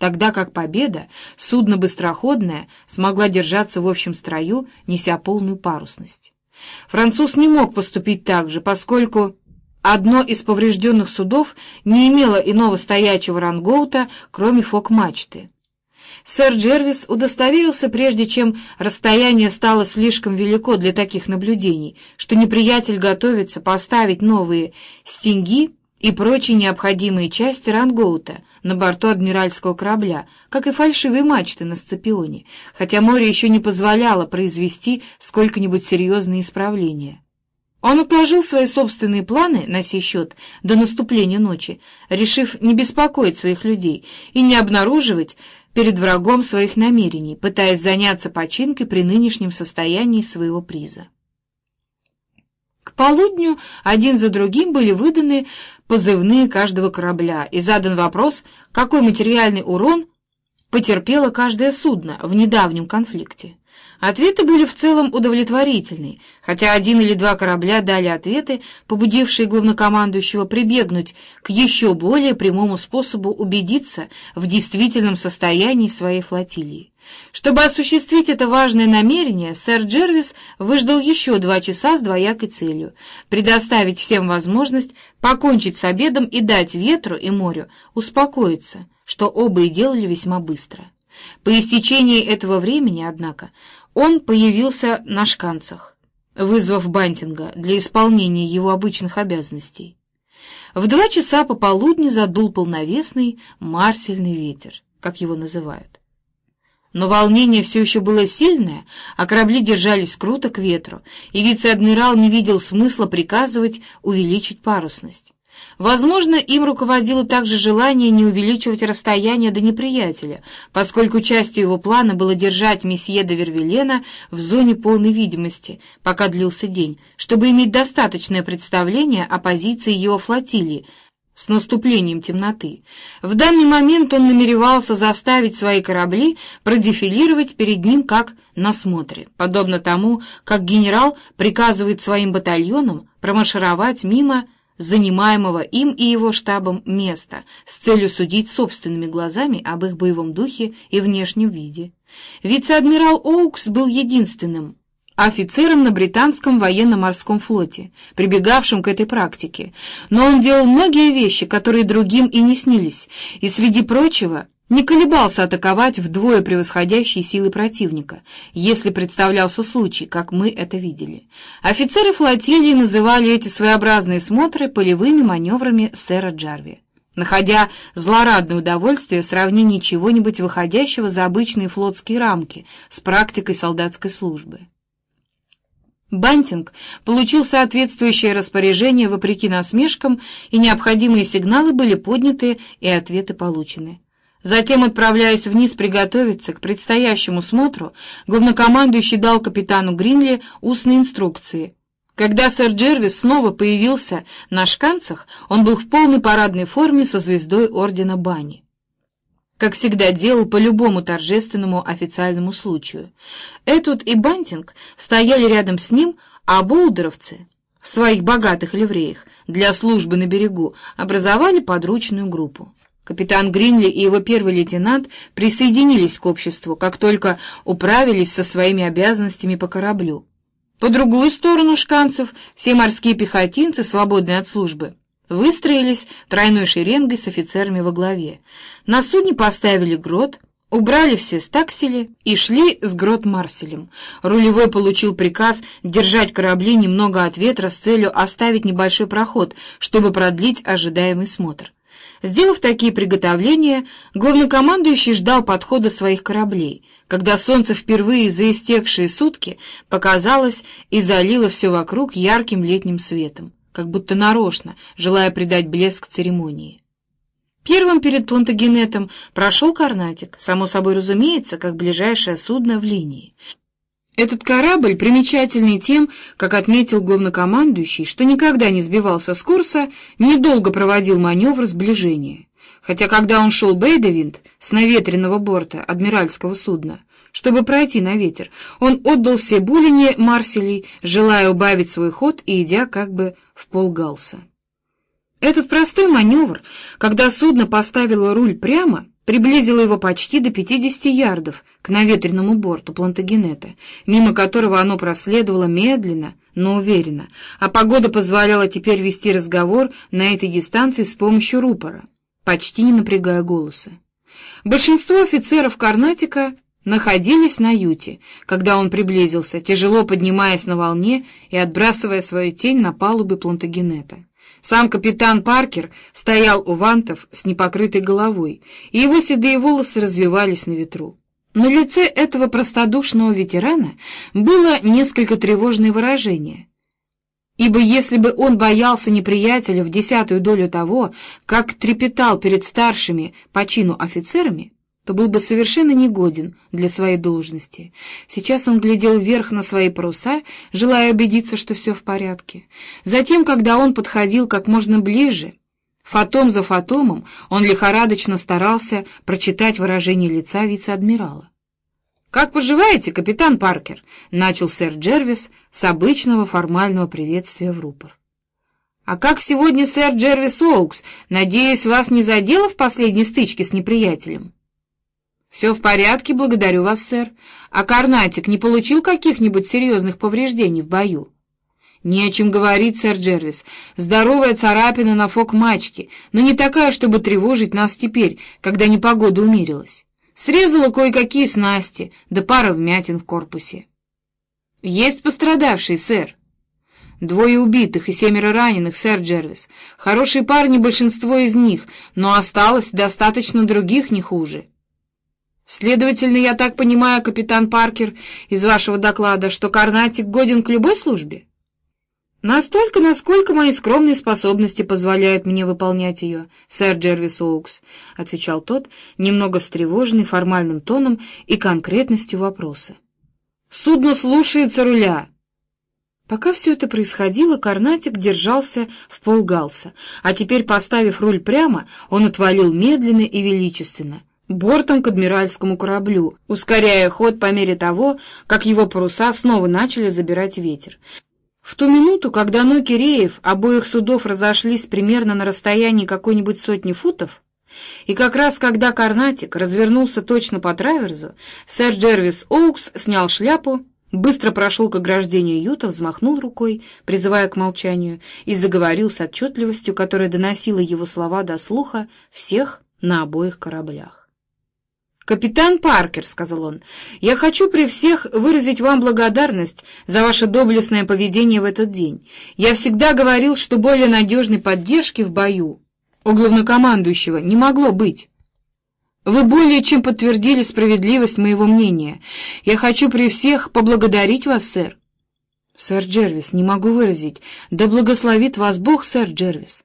тогда как «Победа», судно быстроходное, смогла держаться в общем строю, неся полную парусность. Француз не мог поступить так же, поскольку одно из поврежденных судов не имело иного стоячего рангоута, кроме фок-мачты. Сэр Джервис удостоверился, прежде чем расстояние стало слишком велико для таких наблюдений, что неприятель готовится поставить новые стенги и прочие необходимые части рангоута на борту адмиральского корабля, как и фальшивые мачты на Сципионе, хотя море еще не позволяло произвести сколько-нибудь серьезные исправления. Он отложил свои собственные планы на сей счет до наступления ночи, решив не беспокоить своих людей и не обнаруживать перед врагом своих намерений, пытаясь заняться починкой при нынешнем состоянии своего приза. К полудню один за другим были выданы позывные каждого корабля и задан вопрос, какой материальный урон потерпело каждое судно в недавнем конфликте. Ответы были в целом удовлетворительны, хотя один или два корабля дали ответы, побудившие главнокомандующего прибегнуть к еще более прямому способу убедиться в действительном состоянии своей флотилии. Чтобы осуществить это важное намерение, сэр Джервис выждал еще два часа с двоякой целью — предоставить всем возможность покончить с обедом и дать ветру и морю успокоиться, что оба и делали весьма быстро. По истечении этого времени, однако, он появился на шканцах, вызвав Бантинга для исполнения его обычных обязанностей. В два часа пополудни задул полновесный марсельный ветер, как его называют. Но волнение все еще было сильное, а корабли держались круто к ветру, и вице-адмирал не видел смысла приказывать увеличить парусность. Возможно, им руководило также желание не увеличивать расстояние до неприятеля, поскольку частью его плана было держать месье де Вервилена в зоне полной видимости, пока длился день, чтобы иметь достаточное представление о позиции его флотилии, с наступлением темноты. В данный момент он намеревался заставить свои корабли продефилировать перед ним как на смотре, подобно тому, как генерал приказывает своим батальонам промаршировать мимо занимаемого им и его штабом места с целью судить собственными глазами об их боевом духе и внешнем виде. Вице-адмирал Оукс был единственным офицером на британском военно-морском флоте, прибегавшим к этой практике, но он делал многие вещи, которые другим и не снились, и, среди прочего, не колебался атаковать вдвое превосходящие силы противника, если представлялся случай, как мы это видели. Офицеры флотилии называли эти своеобразные смотры полевыми маневрами сэра Джарви, находя злорадное удовольствие в сравнении чего-нибудь выходящего за обычные флотские рамки с практикой солдатской службы. Бантинг получил соответствующее распоряжение вопреки насмешкам, и необходимые сигналы были подняты и ответы получены. Затем, отправляясь вниз приготовиться к предстоящему смотру, главнокомандующий дал капитану Гринли устные инструкции. Когда сэр Джервис снова появился на шканцах, он был в полной парадной форме со звездой ордена Бани. Как всегда делал по любому торжественному официальному случаю. Этут и Бантинг стояли рядом с ним, а болдеровцы в своих богатых ливреях для службы на берегу образовали подручную группу. Капитан Гринли и его первый лейтенант присоединились к обществу, как только управились со своими обязанностями по кораблю. По другую сторону шканцев все морские пехотинцы, свободные от службы, выстроились тройной шеренгой с офицерами во главе. На судне поставили грот, убрали все стаксели и шли с грот Марселем. Рулевой получил приказ держать корабли немного от ветра с целью оставить небольшой проход, чтобы продлить ожидаемый смотр. Сделав такие приготовления, главнокомандующий ждал подхода своих кораблей, когда солнце впервые за истекшие сутки показалось и залило все вокруг ярким летним светом, как будто нарочно, желая придать блеск церемонии. Первым перед Плантагенетом прошел Карнатик, само собой разумеется, как ближайшее судно в линии. Этот корабль, примечательный тем, как отметил главнокомандующий, что никогда не сбивался с курса, недолго проводил маневр сближения. Хотя когда он шел Бейдевинт с наветренного борта адмиральского судна, чтобы пройти на ветер, он отдал все булине Марселей, желая убавить свой ход и идя как бы в полгалса. Этот простой маневр, когда судно поставило руль прямо, приблизила его почти до 50 ярдов к наветренному борту Плантагенета, мимо которого оно проследовало медленно, но уверенно, а погода позволяла теперь вести разговор на этой дистанции с помощью рупора, почти не напрягая голоса. Большинство офицеров Карнатика находились на юте, когда он приблизился, тяжело поднимаясь на волне и отбрасывая свою тень на палубы Плантагенета. Сам капитан Паркер стоял у вантов с непокрытой головой, и его седые волосы развивались на ветру. На лице этого простодушного ветерана было несколько тревожное выражение, ибо если бы он боялся неприятеля в десятую долю того, как трепетал перед старшими по чину офицерами, то был бы совершенно негоден для своей должности. Сейчас он глядел вверх на свои паруса, желая убедиться, что все в порядке. Затем, когда он подходил как можно ближе, фотом за фотомом, он лихорадочно старался прочитать выражение лица вице-адмирала. «Как поживаете, капитан Паркер?» — начал сэр Джервис с обычного формального приветствия в рупор. «А как сегодня сэр Джервис Оукс? Надеюсь, вас не задело в последней стычке с неприятелем?» «Все в порядке, благодарю вас, сэр. А Карнатик не получил каких-нибудь серьезных повреждений в бою?» «Не о чем говорить, сэр Джервис. Здоровая царапина на фок-мачке, но не такая, чтобы тревожить нас теперь, когда непогода умерилась. Срезала кое-какие снасти, да пара вмятин в корпусе». «Есть пострадавший, сэр?» «Двое убитых и семеро раненых, сэр Джервис. Хорошие парни, большинство из них, но осталось достаточно других не хуже». Следовательно, я так понимаю, капитан Паркер, из вашего доклада, что Карнатик годен к любой службе? Настолько, насколько мои скромные способности позволяют мне выполнять ее, сэр Джервис Оукс, — отвечал тот, немного встревоженный формальным тоном и конкретностью вопроса. Судно слушается руля. Пока все это происходило, Карнатик держался в полгалса, а теперь, поставив руль прямо, он отвалил медленно и величественно — бортом к адмиральскому кораблю, ускоряя ход по мере того, как его паруса снова начали забирать ветер. В ту минуту, когда ноги реев обоих судов разошлись примерно на расстоянии какой-нибудь сотни футов, и как раз когда Карнатик развернулся точно по траверзу, сэр Джервис Оукс снял шляпу, быстро прошел к ограждению юта, взмахнул рукой, призывая к молчанию, и заговорил с отчетливостью, которая доносила его слова до слуха всех на обоих кораблях. «Капитан Паркер», — сказал он, — «я хочу при всех выразить вам благодарность за ваше доблестное поведение в этот день. Я всегда говорил, что более надежной поддержки в бою у главнокомандующего не могло быть. Вы более чем подтвердили справедливость моего мнения. Я хочу при всех поблагодарить вас, сэр». «Сэр Джервис, не могу выразить. Да благословит вас Бог, сэр Джервис».